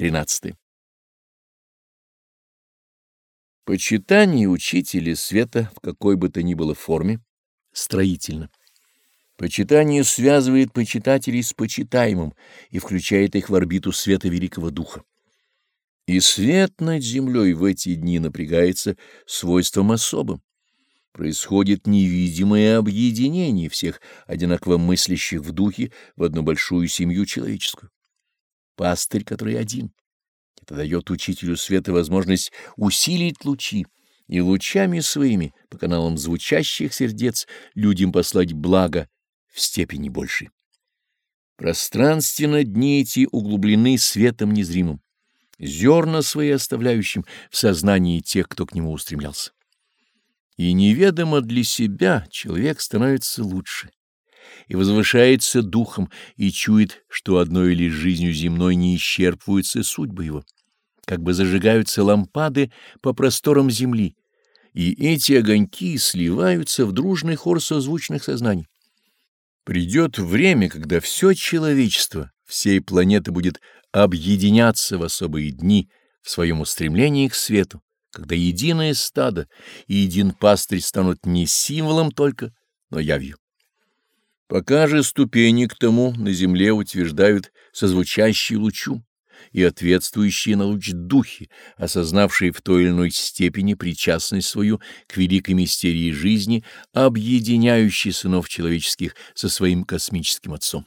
13. Почитание учителя света в какой бы то ни было форме строительно. Почитание связывает почитателей с почитаемым и включает их в орбиту света Великого Духа. И свет над землей в эти дни напрягается свойством особым. Происходит невидимое объединение всех одинаково мыслящих в духе в одну большую семью человеческую. Пастырь, который один. Это дает учителю света возможность усилить лучи, и лучами своими по каналам звучащих сердец людям послать благо в степени большей. Пространственно дни эти углублены светом незримым, зерна свои оставляющим в сознании тех, кто к нему устремлялся. И неведомо для себя человек становится лучше и возвышается духом, и чует, что одной лишь жизнью земной не исчерпываются судьбы его, как бы зажигаются лампады по просторам земли, и эти огоньки сливаются в дружный хор созвучных сознаний. Придет время, когда все человечество всей планеты будет объединяться в особые дни в своем устремлении к свету, когда единое стадо и един пастырь станут не символом только, но явью. Пока же ступени к тому на земле утверждают созвучащие лучу и ответствующие на луч духи, осознавшие в той или иной степени причастность свою к великой мистерии жизни, объединяющей сынов человеческих со своим космическим отцом.